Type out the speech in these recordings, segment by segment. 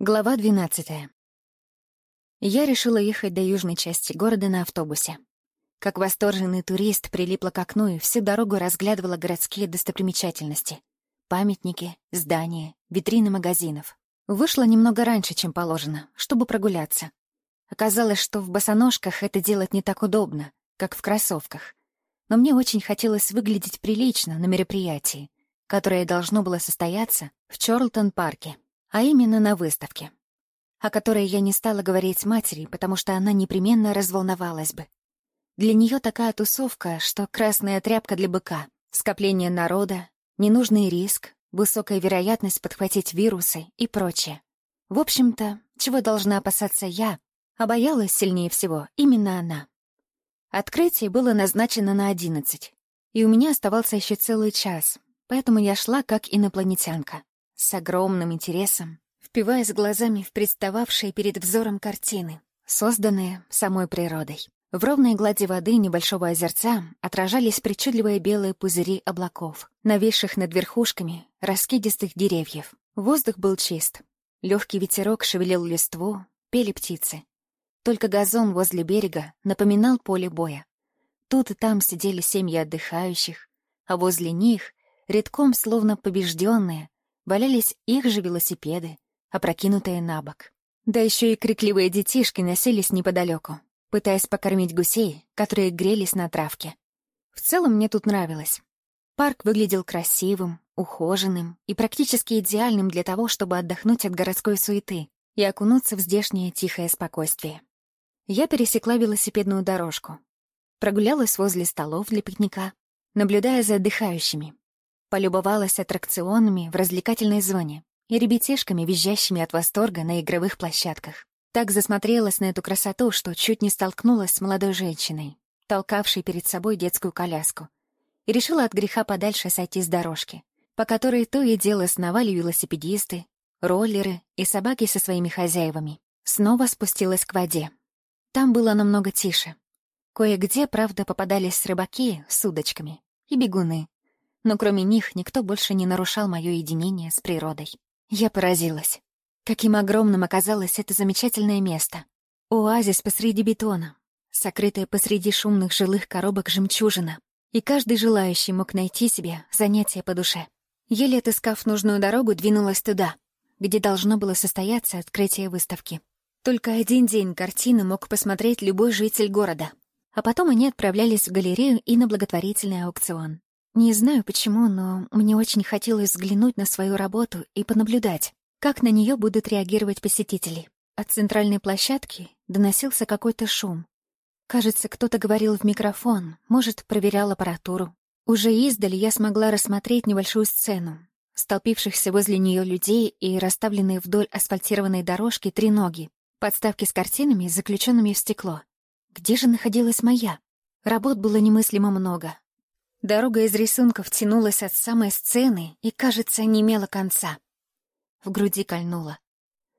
Глава 12. Я решила ехать до южной части города на автобусе. Как восторженный турист прилипла к окну и всю дорогу разглядывала городские достопримечательности. Памятники, здания, витрины магазинов. Вышла немного раньше, чем положено, чтобы прогуляться. Оказалось, что в босоножках это делать не так удобно, как в кроссовках. Но мне очень хотелось выглядеть прилично на мероприятии, которое должно было состояться в Чорлтон-парке а именно на выставке, о которой я не стала говорить матери, потому что она непременно разволновалась бы. Для нее такая тусовка, что красная тряпка для быка, скопление народа, ненужный риск, высокая вероятность подхватить вирусы и прочее. В общем-то, чего должна опасаться я, а боялась сильнее всего именно она. Открытие было назначено на одиннадцать, и у меня оставался еще целый час, поэтому я шла как инопланетянка с огромным интересом, впиваясь глазами в представавшие перед взором картины, созданные самой природой. В ровной глади воды небольшого озерца отражались причудливые белые пузыри облаков, нависших над верхушками раскидистых деревьев. Воздух был чист. Легкий ветерок шевелил листву, пели птицы. Только газон возле берега напоминал поле боя. Тут и там сидели семьи отдыхающих, а возле них, редком словно побежденные, валялись их же велосипеды, опрокинутые на бок. Да еще и крикливые детишки носились неподалеку, пытаясь покормить гусей, которые грелись на травке. В целом мне тут нравилось. Парк выглядел красивым, ухоженным и практически идеальным для того, чтобы отдохнуть от городской суеты и окунуться в здешнее тихое спокойствие. Я пересекла велосипедную дорожку, прогулялась возле столов для пикника, наблюдая за отдыхающими, полюбовалась аттракционами в развлекательной зоне и ребятишками, визжащими от восторга на игровых площадках. Так засмотрелась на эту красоту, что чуть не столкнулась с молодой женщиной, толкавшей перед собой детскую коляску, и решила от греха подальше сойти с дорожки, по которой то и дело сновали велосипедисты, роллеры и собаки со своими хозяевами. Снова спустилась к воде. Там было намного тише. Кое-где, правда, попадались рыбаки с удочками и бегуны, но кроме них никто больше не нарушал мое единение с природой. Я поразилась. Каким огромным оказалось это замечательное место. Оазис посреди бетона, сокрытая посреди шумных жилых коробок жемчужина, и каждый желающий мог найти себе занятие по душе. Еле отыскав нужную дорогу, двинулась туда, где должно было состояться открытие выставки. Только один день картины мог посмотреть любой житель города, а потом они отправлялись в галерею и на благотворительный аукцион. Не знаю почему, но мне очень хотелось взглянуть на свою работу и понаблюдать, как на нее будут реагировать посетители. От центральной площадки доносился какой-то шум. Кажется, кто-то говорил в микрофон, может, проверял аппаратуру. Уже издали я смогла рассмотреть небольшую сцену, столпившихся возле нее людей и расставленные вдоль асфальтированной дорожки три ноги, подставки с картинами, заключенными в стекло. Где же находилась моя? Работ было немыслимо много, Дорога из рисунков тянулась от самой сцены и, кажется, не имела конца. В груди кольнуло.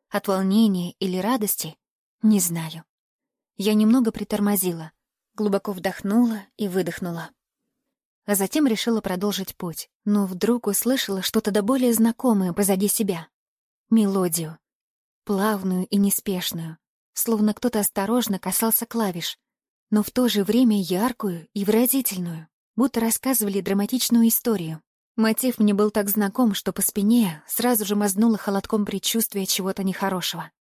От волнения или радости? Не знаю. Я немного притормозила, глубоко вдохнула и выдохнула. А затем решила продолжить путь, но вдруг услышала что-то до более знакомое позади себя. Мелодию. Плавную и неспешную, словно кто-то осторожно касался клавиш, но в то же время яркую и выразительную будто рассказывали драматичную историю. Мотив мне был так знаком, что по спине сразу же мазнуло холодком предчувствия чего-то нехорошего.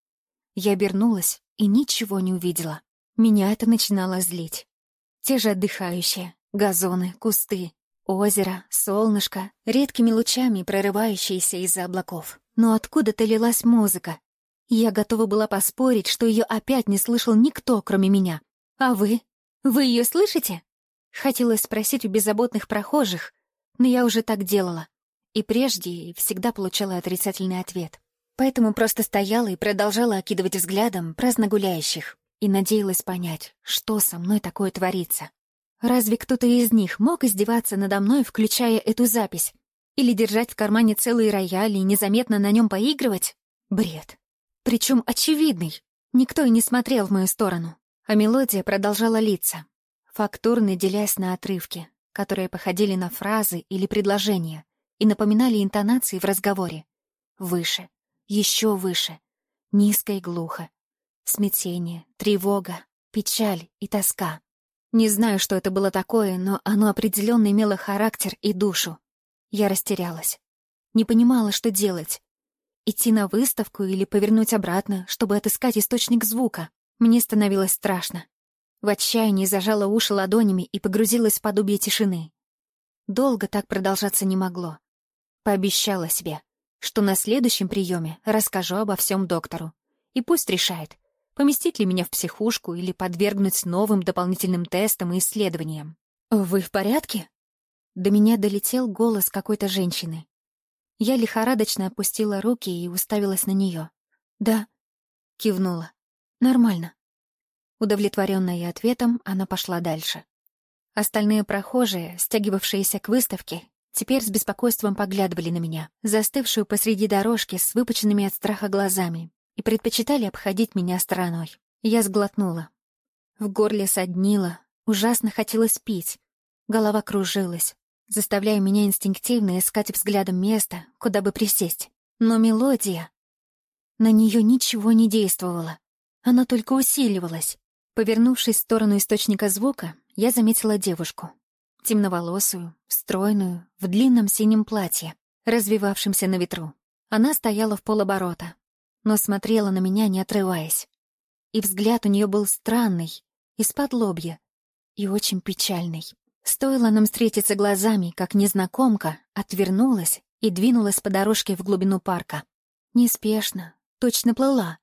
Я обернулась и ничего не увидела. Меня это начинало злить. Те же отдыхающие, газоны, кусты, озеро, солнышко, редкими лучами прорывающиеся из-за облаков. Но откуда-то лилась музыка. Я готова была поспорить, что ее опять не слышал никто, кроме меня. А вы? Вы ее слышите? Хотелось спросить у беззаботных прохожих, но я уже так делала. И прежде, и всегда получала отрицательный ответ. Поэтому просто стояла и продолжала окидывать взглядом праздно гуляющих и надеялась понять, что со мной такое творится. Разве кто-то из них мог издеваться надо мной, включая эту запись? Или держать в кармане целый рояль и незаметно на нем поигрывать? Бред. Причем очевидный. Никто и не смотрел в мою сторону. А мелодия продолжала литься, фактурно делясь на отрывки, которые походили на фразы или предложения и напоминали интонации в разговоре. Выше, еще выше, Низко и глухо. Смятение, тревога, печаль и тоска. Не знаю, что это было такое, но оно определенно имело характер и душу. Я растерялась. Не понимала, что делать. Идти на выставку или повернуть обратно, чтобы отыскать источник звука. Мне становилось страшно. В отчаянии зажала уши ладонями и погрузилась в подобие тишины. Долго так продолжаться не могло. Пообещала себе, что на следующем приеме расскажу обо всем доктору. И пусть решает, поместить ли меня в психушку или подвергнуть новым дополнительным тестам и исследованиям. «Вы в порядке?» До меня долетел голос какой-то женщины. Я лихорадочно опустила руки и уставилась на нее. «Да», — кивнула. «Нормально». Удовлетворенная ответом, она пошла дальше. Остальные прохожие, стягивавшиеся к выставке, теперь с беспокойством поглядывали на меня, застывшую посреди дорожки с выпученными от страха глазами, и предпочитали обходить меня стороной. Я сглотнула. В горле соднило, ужасно хотелось пить. Голова кружилась, заставляя меня инстинктивно искать взглядом место, куда бы присесть. Но мелодия... На нее ничего не действовало. Она только усиливалась. Повернувшись в сторону источника звука, я заметила девушку. Темноволосую, стройную, в длинном синем платье, развивавшемся на ветру. Она стояла в полоборота, но смотрела на меня, не отрываясь. И взгляд у нее был странный, из-под лобья, и очень печальный. Стоило нам встретиться глазами, как незнакомка отвернулась и двинулась по дорожке в глубину парка. Неспешно, точно плыла.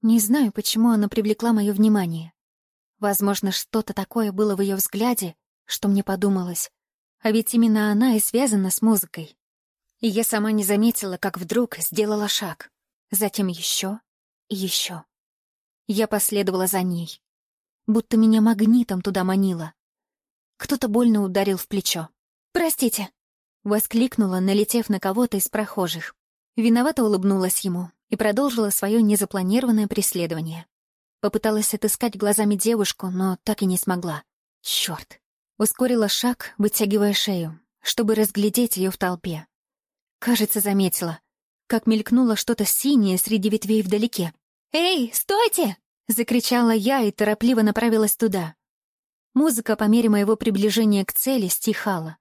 Не знаю, почему она привлекла мое внимание. Возможно, что-то такое было в ее взгляде, что мне подумалось. А ведь именно она и связана с музыкой. И я сама не заметила, как вдруг сделала шаг затем еще и еще. Я последовала за ней, будто меня магнитом туда манило. Кто-то больно ударил в плечо. «Простите!» — воскликнула, налетев на кого-то из прохожих. Виновато улыбнулась ему и продолжила свое незапланированное преследование. Попыталась отыскать глазами девушку, но так и не смогла. Черт! Ускорила шаг, вытягивая шею, чтобы разглядеть ее в толпе. Кажется, заметила как мелькнуло что-то синее среди ветвей вдалеке. «Эй, стойте!» — закричала я и торопливо направилась туда. Музыка по мере моего приближения к цели стихала,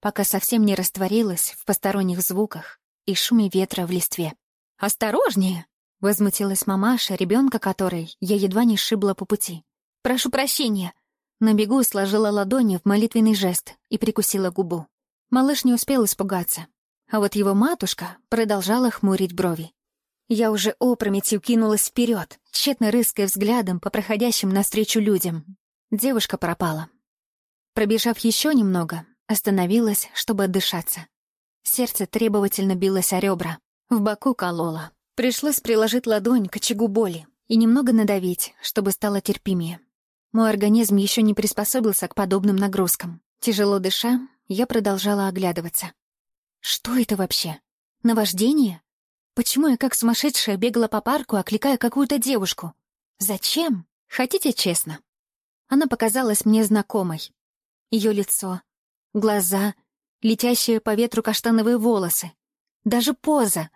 пока совсем не растворилась в посторонних звуках и шуме ветра в листве. «Осторожнее!» — возмутилась мамаша, ребенка которой я едва не сшибла по пути. «Прошу прощения!» На бегу сложила ладони в молитвенный жест и прикусила губу. Малыш не успел испугаться, а вот его матушка продолжала хмурить брови. Я уже опрометью кинулась вперед, тщетно рыская взглядом по проходящим навстречу людям. Девушка пропала. Пробежав еще немного, остановилась, чтобы отдышаться. Сердце требовательно билось о ребра, в боку кололо. Пришлось приложить ладонь к очагу боли и немного надавить, чтобы стало терпимее. Мой организм еще не приспособился к подобным нагрузкам. Тяжело дыша, я продолжала оглядываться. Что это вообще? Наваждение? Почему я как сумасшедшая бегала по парку, окликая какую-то девушку? Зачем? Хотите честно? Она показалась мне знакомой. Ее лицо, глаза, летящие по ветру каштановые волосы. Даже поза.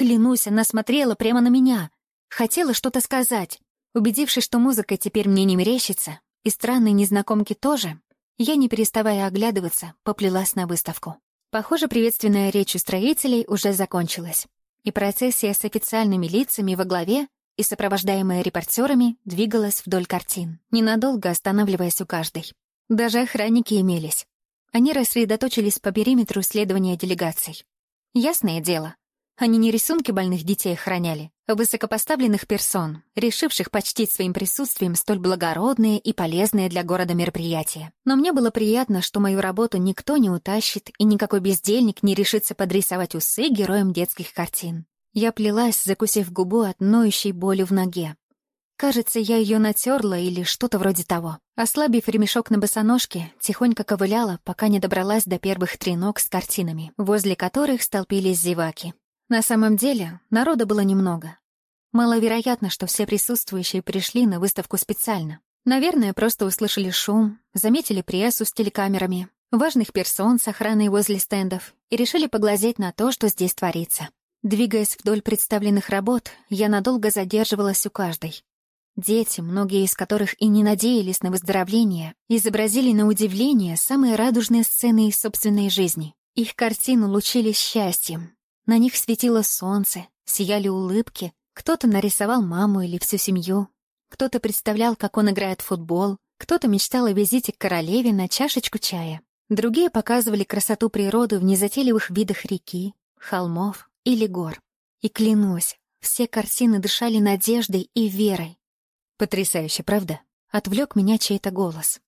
Клянусь, она смотрела прямо на меня. Хотела что-то сказать. Убедившись, что музыка теперь мне не мерещится, и странные незнакомки тоже, я, не переставая оглядываться, поплелась на выставку. Похоже, приветственная речь у строителей уже закончилась, и процессия с официальными лицами во главе и сопровождаемая репортерами двигалась вдоль картин, ненадолго останавливаясь у каждой. Даже охранники имелись. Они рассредоточились по периметру следования делегаций. Ясное дело, они не рисунки больных детей охраняли, а высокопоставленных персон, решивших почтить своим присутствием столь благородные и полезные для города мероприятия. Но мне было приятно, что мою работу никто не утащит, и никакой бездельник не решится подрисовать усы героям детских картин. Я плелась, закусив губу от ноющей боли в ноге. Кажется, я ее натерла или что-то вроде того. Ослабив ремешок на босоножке, тихонько ковыляла, пока не добралась до первых треног с картинами, возле которых столпились зеваки. На самом деле, народа было немного. Маловероятно, что все присутствующие пришли на выставку специально. Наверное, просто услышали шум, заметили прессу с телекамерами, важных персон с охраной возле стендов и решили поглазеть на то, что здесь творится. Двигаясь вдоль представленных работ, я надолго задерживалась у каждой. Дети, многие из которых и не надеялись на выздоровление, изобразили на удивление самые радужные сцены из собственной жизни. Их картины лучились счастьем. На них светило солнце, сияли улыбки. Кто-то нарисовал маму или всю семью. Кто-то представлял, как он играет в футбол. Кто-то мечтал о визите к королеве на чашечку чая. Другие показывали красоту природы в незатейливых видах реки, холмов или гор. И клянусь, все картины дышали надеждой и верой. Потрясающе, правда? Отвлек меня чей-то голос.